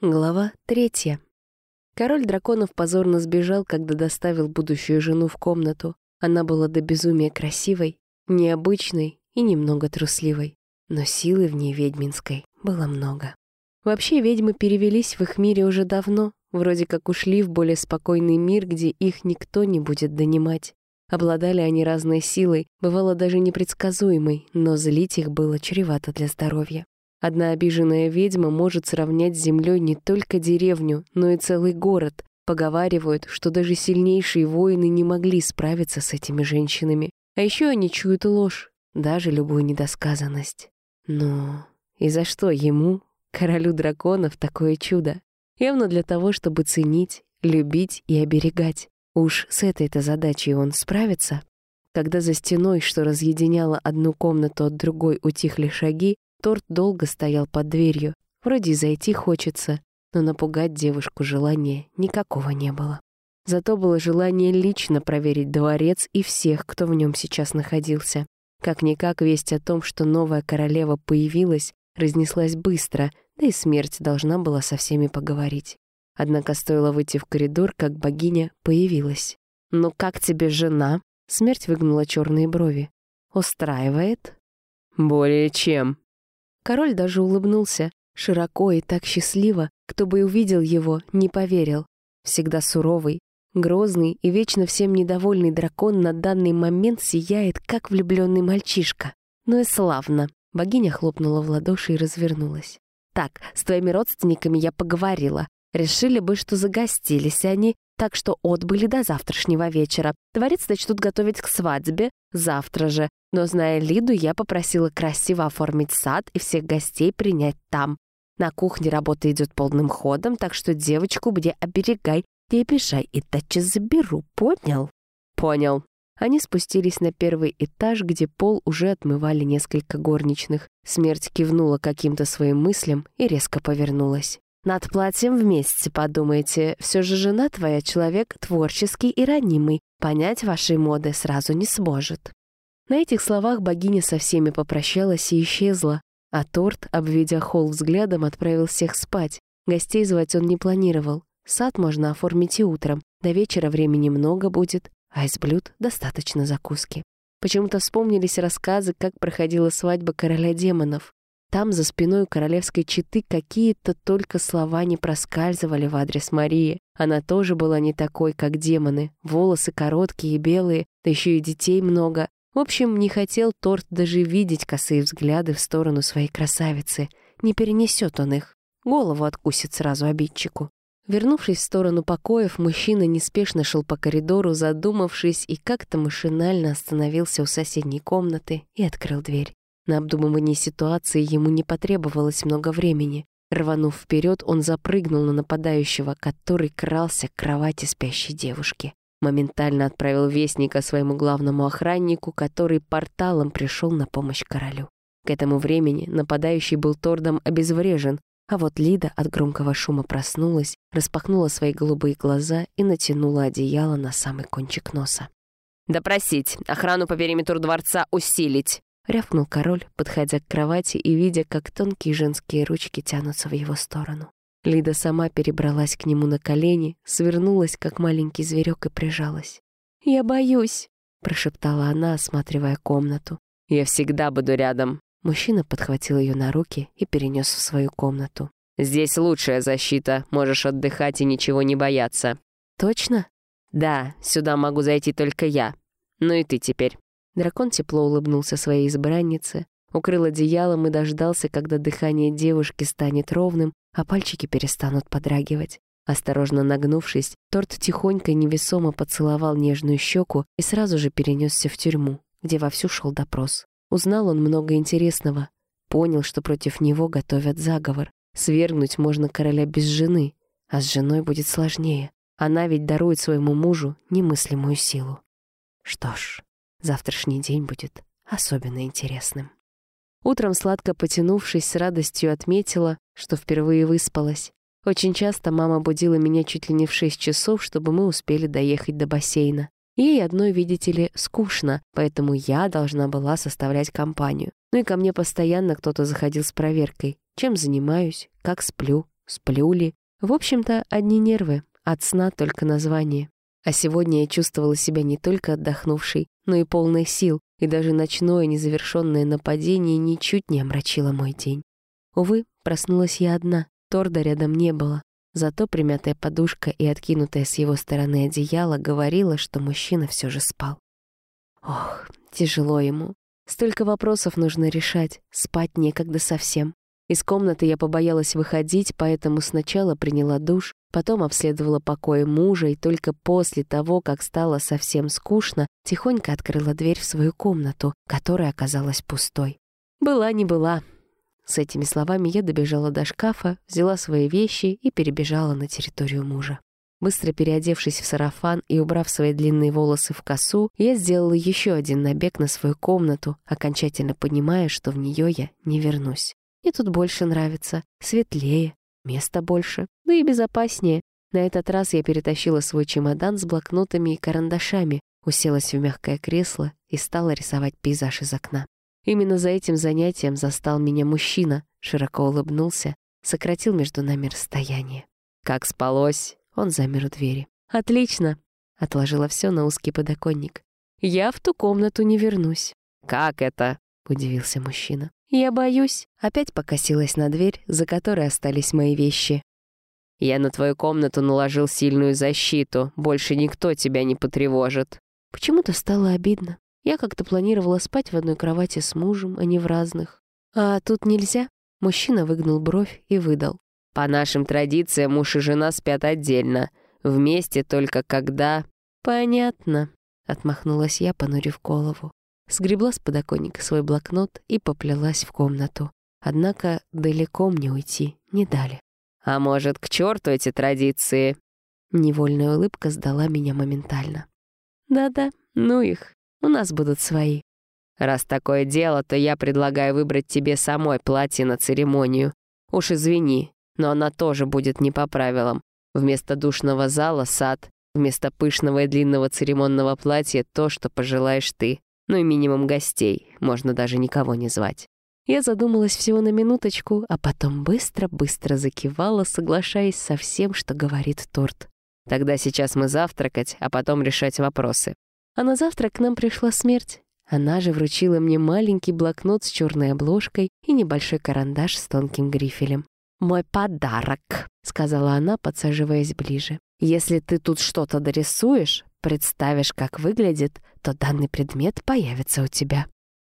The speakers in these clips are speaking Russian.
Глава третья. Король драконов позорно сбежал, когда доставил будущую жену в комнату. Она была до безумия красивой, необычной и немного трусливой. Но силы в ней ведьминской было много. Вообще ведьмы перевелись в их мире уже давно, вроде как ушли в более спокойный мир, где их никто не будет донимать. Обладали они разной силой, бывало даже непредсказуемой, но злить их было чревато для здоровья. Одна обиженная ведьма может сравнять с землей не только деревню, но и целый город. Поговаривают, что даже сильнейшие воины не могли справиться с этими женщинами. А еще они чуют ложь, даже любую недосказанность. Но и за что ему, королю драконов, такое чудо? Явно для того, чтобы ценить, любить и оберегать. Уж с этой-то задачей он справится. Когда за стеной, что разъединяло одну комнату от другой, утихли шаги, Торт долго стоял под дверью. Вроде зайти хочется, но напугать девушку желания никакого не было. Зато было желание лично проверить дворец и всех, кто в нем сейчас находился. Как-никак весть о том, что новая королева появилась, разнеслась быстро, да и смерть должна была со всеми поговорить. Однако стоило выйти в коридор, как богиня появилась. «Ну как тебе жена?» Смерть выгнула черные брови. «Устраивает?» «Более чем», Король даже улыбнулся, широко и так счастливо, кто бы увидел его, не поверил. Всегда суровый, грозный и вечно всем недовольный дракон на данный момент сияет, как влюбленный мальчишка. Ну и славно. Богиня хлопнула в ладоши и развернулась. «Так, с твоими родственниками я поговорила. Решили бы, что загостились они, так что отбыли до завтрашнего вечера. Дворец начнут готовить к свадьбе завтра же, но, зная Лиду, я попросила красиво оформить сад и всех гостей принять там. На кухне работа идет полным ходом, так что девочку где оберегай, не обижай и тотчас заберу, понял? Понял. Они спустились на первый этаж, где пол уже отмывали несколько горничных. Смерть кивнула каким-то своим мыслям и резко повернулась. Над платьем вместе подумайте. Все же жена твоя человек творческий и ранимый. Понять вашей моды сразу не сможет». На этих словах богиня со всеми попрощалась и исчезла, а торт, обведя холл взглядом, отправил всех спать. Гостей звать он не планировал. Сад можно оформить и утром. До вечера времени много будет, а из блюд достаточно закуски. Почему-то вспомнились рассказы, как проходила свадьба короля демонов. Там за спиной королевской четы какие-то только слова не проскальзывали в адрес Марии. Она тоже была не такой, как демоны. Волосы короткие и белые, да еще и детей много. В общем, не хотел торт даже видеть косые взгляды в сторону своей красавицы. Не перенесет он их. Голову откусит сразу обидчику. Вернувшись в сторону покоев, мужчина неспешно шел по коридору, задумавшись, и как-то машинально остановился у соседней комнаты и открыл дверь. На обдумывание ситуации ему не потребовалось много времени. Рванув вперед, он запрыгнул на нападающего, который крался к кровати спящей девушки. Моментально отправил вестника своему главному охраннику, который порталом пришел на помощь королю. К этому времени нападающий был тордом обезврежен, а вот Лида от громкого шума проснулась, распахнула свои голубые глаза и натянула одеяло на самый кончик носа. «Допросить! Охрану по периметру дворца усилить!» рявкнул король, подходя к кровати и видя, как тонкие женские ручки тянутся в его сторону. Лида сама перебралась к нему на колени, свернулась, как маленький зверек, и прижалась. «Я боюсь», — прошептала она, осматривая комнату. «Я всегда буду рядом». Мужчина подхватил ее на руки и перенес в свою комнату. «Здесь лучшая защита, можешь отдыхать и ничего не бояться». «Точно?» «Да, сюда могу зайти только я. Ну и ты теперь». Дракон тепло улыбнулся своей избраннице, укрыл одеялом и дождался, когда дыхание девушки станет ровным, а пальчики перестанут подрагивать. Осторожно нагнувшись, торт тихонько и невесомо поцеловал нежную щеку и сразу же перенесся в тюрьму, где вовсю шел допрос. Узнал он много интересного. Понял, что против него готовят заговор. Свергнуть можно короля без жены, а с женой будет сложнее. Она ведь дарует своему мужу немыслимую силу. Что ж, Завтрашний день будет особенно интересным. Утром, сладко потянувшись, с радостью отметила, что впервые выспалась. Очень часто мама будила меня чуть ли не в шесть часов, чтобы мы успели доехать до бассейна. Ей одной, видите ли, скучно, поэтому я должна была составлять компанию. Ну и ко мне постоянно кто-то заходил с проверкой. Чем занимаюсь, как сплю, Сплю ли? В общем-то, одни нервы, от сна только название. А сегодня я чувствовала себя не только отдохнувшей, но и полной сил, и даже ночное незавершенное нападение ничуть не омрачило мой день. Увы, проснулась я одна, Торда рядом не было. Зато примятая подушка и откинутая с его стороны одеяло говорила, что мужчина все же спал. Ох, тяжело ему. Столько вопросов нужно решать, спать некогда совсем. Из комнаты я побоялась выходить, поэтому сначала приняла душ, потом обследовала покои мужа и только после того, как стало совсем скучно, тихонько открыла дверь в свою комнату, которая оказалась пустой. Была не была. С этими словами я добежала до шкафа, взяла свои вещи и перебежала на территорию мужа. Быстро переодевшись в сарафан и убрав свои длинные волосы в косу, я сделала еще один набег на свою комнату, окончательно понимая, что в нее я не вернусь. Мне тут больше нравится, светлее, места больше, да и безопаснее. На этот раз я перетащила свой чемодан с блокнотами и карандашами, уселась в мягкое кресло и стала рисовать пейзаж из окна. Именно за этим занятием застал меня мужчина, широко улыбнулся, сократил между нами расстояние. «Как спалось?» Он замер у двери. «Отлично!» — отложила все на узкий подоконник. «Я в ту комнату не вернусь». «Как это?» — удивился мужчина. «Я боюсь». Опять покосилась на дверь, за которой остались мои вещи. «Я на твою комнату наложил сильную защиту. Больше никто тебя не потревожит». Почему-то стало обидно. Я как-то планировала спать в одной кровати с мужем, а не в разных. «А тут нельзя?» Мужчина выгнул бровь и выдал. По нашим традициям муж и жена спят отдельно. Вместе только когда...» «Понятно», — отмахнулась я, понурив голову. Сгребла с подоконника свой блокнот и поплелась в комнату. Однако далеко мне уйти не дали. «А может, к черту эти традиции?» Невольная улыбка сдала меня моментально. «Да-да, ну их, у нас будут свои». «Раз такое дело, то я предлагаю выбрать тебе самой платье на церемонию. Уж извини, но она тоже будет не по правилам. Вместо душного зала — сад, вместо пышного и длинного церемонного платья — то, что пожелаешь ты. Ну и минимум гостей, можно даже никого не звать. Я задумалась всего на минуточку, а потом быстро-быстро закивала, соглашаясь со всем, что говорит торт. Тогда сейчас мы завтракать, а потом решать вопросы. А на завтрак к нам пришла смерть. Она же вручила мне маленький блокнот с черной обложкой и небольшой карандаш с тонким грифелем. «Мой подарок», — сказала она, подсаживаясь ближе. «Если ты тут что-то дорисуешь, представишь, как выглядит, то данный предмет появится у тебя».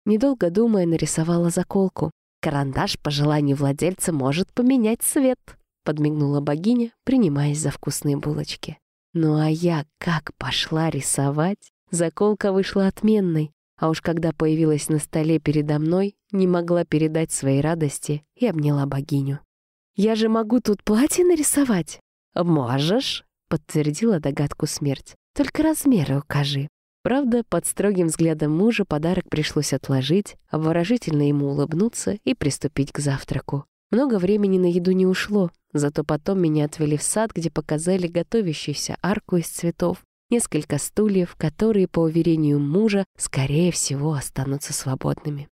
Недолго думая, нарисовала заколку. «Карандаш по желанию владельца может поменять цвет», — подмигнула богиня, принимаясь за вкусные булочки. Ну а я как пошла рисовать, заколка вышла отменной, а уж когда появилась на столе передо мной, не могла передать своей радости и обняла богиню. Я же могу тут платье нарисовать?» «Можешь», — подтвердила догадку смерть. «Только размеры укажи». Правда, под строгим взглядом мужа подарок пришлось отложить, обворожительно ему улыбнуться и приступить к завтраку. Много времени на еду не ушло, зато потом меня отвели в сад, где показали готовящуюся арку из цветов, несколько стульев, которые, по уверению мужа, скорее всего, останутся свободными.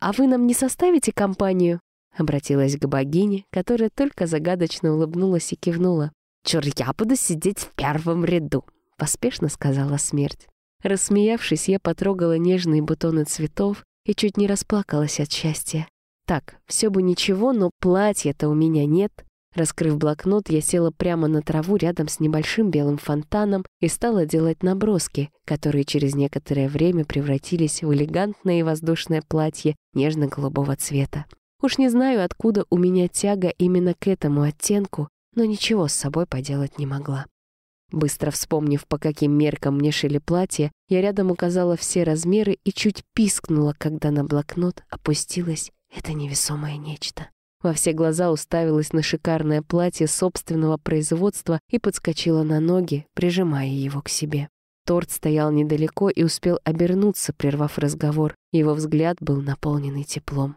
«А вы нам не составите компанию?» Обратилась к богине, которая только загадочно улыбнулась и кивнула. «Чур, я буду сидеть в первом ряду», — поспешно сказала смерть. Рассмеявшись, я потрогала нежные бутоны цветов и чуть не расплакалась от счастья. Так, все бы ничего, но платья-то у меня нет. Раскрыв блокнот, я села прямо на траву рядом с небольшим белым фонтаном и стала делать наброски, которые через некоторое время превратились в элегантное и воздушное платье нежно-голубого цвета. Уж не знаю, откуда у меня тяга именно к этому оттенку, но ничего с собой поделать не могла. Быстро вспомнив, по каким меркам мне шили платье, я рядом указала все размеры и чуть пискнула, когда на блокнот опустилось это невесомое нечто. Во все глаза уставилась на шикарное платье собственного производства и подскочила на ноги, прижимая его к себе. Торт стоял недалеко и успел обернуться, прервав разговор. Его взгляд был наполненный теплом.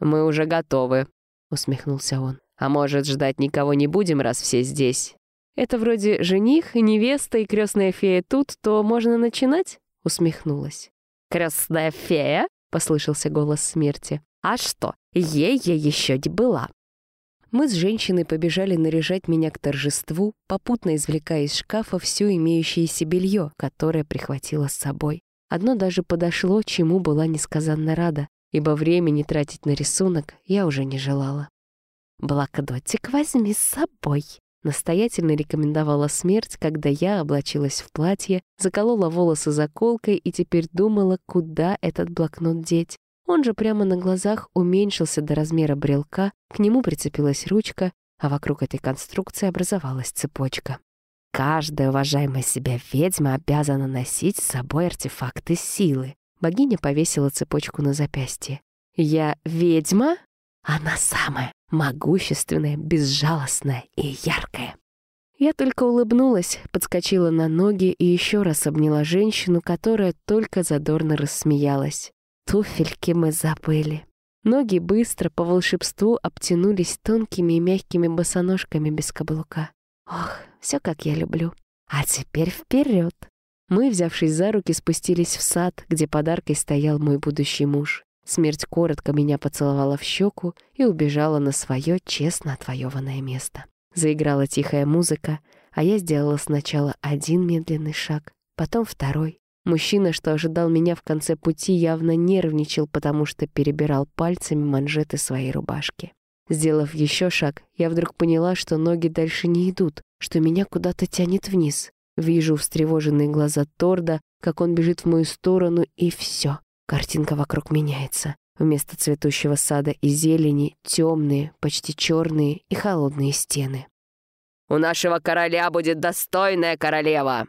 «Мы уже готовы», — усмехнулся он. «А может, ждать никого не будем, раз все здесь?» «Это вроде жених, невеста и крестная фея тут, то можно начинать?» — усмехнулась. «Крестная фея?» — послышался голос смерти. «А что, ей я еще не была». Мы с женщиной побежали наряжать меня к торжеству, попутно извлекая из шкафа все имеющееся белье, которое прихватила с собой. Одно даже подошло, чему была несказанно рада, ибо времени тратить на рисунок я уже не желала. «Блокнотик возьми с собой», — настоятельно рекомендовала смерть, когда я облачилась в платье, заколола волосы заколкой и теперь думала, куда этот блокнот деть. Он же прямо на глазах уменьшился до размера брелка, к нему прицепилась ручка, а вокруг этой конструкции образовалась цепочка. Каждая уважаемая себя ведьма обязана носить с собой артефакты силы. Богиня повесила цепочку на запястье. «Я ведьма?» Она самая могущественная, безжалостная и яркая. Я только улыбнулась, подскочила на ноги и еще раз обняла женщину, которая только задорно рассмеялась. Туфельки мы забыли. Ноги быстро по волшебству обтянулись тонкими и мягкими босоножками без каблука. Ох, все как я люблю. А теперь вперед. Мы, взявшись за руки, спустились в сад, где подаркой стоял мой будущий муж. Смерть коротко меня поцеловала в щеку и убежала на свое честно отвоеванное место. Заиграла тихая музыка, а я сделала сначала один медленный шаг, потом второй, Мужчина, что ожидал меня в конце пути, явно нервничал, потому что перебирал пальцами манжеты своей рубашки. Сделав еще шаг, я вдруг поняла, что ноги дальше не идут, что меня куда-то тянет вниз. Вижу встревоженные глаза Торда, как он бежит в мою сторону, и все. Картинка вокруг меняется. Вместо цветущего сада и зелени темные, почти черные и холодные стены. «У нашего короля будет достойная королева!»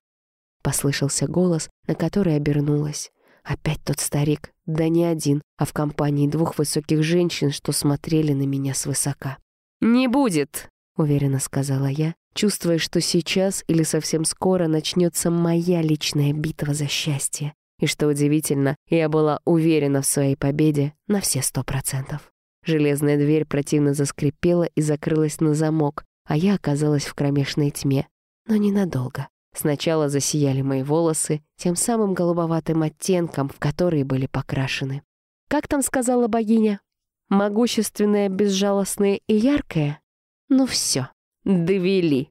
Послышался голос, на который обернулась. Опять тот старик, да не один, а в компании двух высоких женщин, что смотрели на меня свысока. «Не будет!» — уверенно сказала я, чувствуя, что сейчас или совсем скоро начнется моя личная битва за счастье. И что удивительно, я была уверена в своей победе на все сто процентов. Железная дверь противно заскрипела и закрылась на замок, а я оказалась в кромешной тьме. Но ненадолго. Сначала засияли мои волосы тем самым голубоватым оттенком, в который были покрашены. Как там сказала богиня? Могущественная, безжалостная и яркая? Ну все, довели.